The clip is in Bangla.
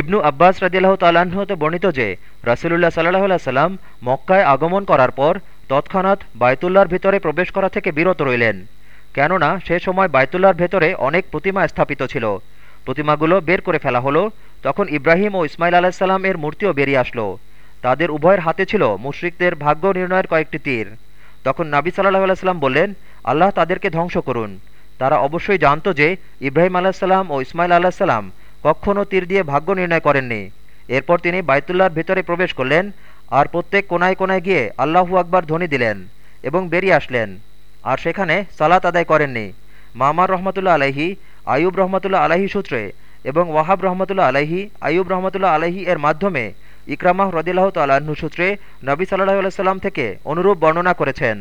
ইবনু আব্বাস রাজিয়াল্লাহ তাল্লাহ্নতে বর্ণিত যে, রাসুলুল্লাহ সাল্লাহ সাল্লাম মক্কায় আগমন করার পর তৎক্ষণাৎ বায়তুল্লাহর ভিতরে প্রবেশ করা থেকে বিরত রইলেন। কেননা সে সময় বায়তুল্লাহর ভেতরে অনেক প্রতিমা স্থাপিত ছিল। প্রতিমাগুলো বের করে ফেলা হলো, তখন ইব্রাহিম ও ইসমাইল আলাহিসাল্লাম এর মূর্তিও বেরিয়ে আসলো। তাদের উভয়ের হাতে ছিল মুশরিকদের ভাগ্য নির্ণয়ের কয়েকটি তীর। তখন নাবি সাল্লাহ আলাইসাল্লাম বললেন, আল্লাহ তাদেরকে ধ্বংস করুন। তারা অবশ্যই জানত যে, ইব্রাহিম আলাহিসাল্লাম ও ইসমাইল আলাহিসাল্লাম কখনও তীর দিয়ে ভাগ্য নির্ণয় করেননি। এরপর তিনি বাইতুল্লার ভিতরে প্রবেশ করলেন আর প্রত্যেক কোনায় কোনায় গিয়ে আল্লাহু আকবার ধ্বনি দিলেন এবং বেরিয়ে আসলেন। আর সেখানে সালাত আদায় করেননি। মামার রহমতুল্লাহ আলাহি আয়ুব রহমতুল্লাহ আলাহি সূত্রে এবং ওয়াহাব রহমতুল্লাহ আলাহি আয়ুব রহমতুল্লাহ আলাহি এর মাধ্যমে ইকরামাহ রদিল্লাহ তাল্লাহ্ন সূত্রে নবী সাল্লাহ আলাইসাল্লাম থেকে অনুরূপ বর্ণনা করেছেন।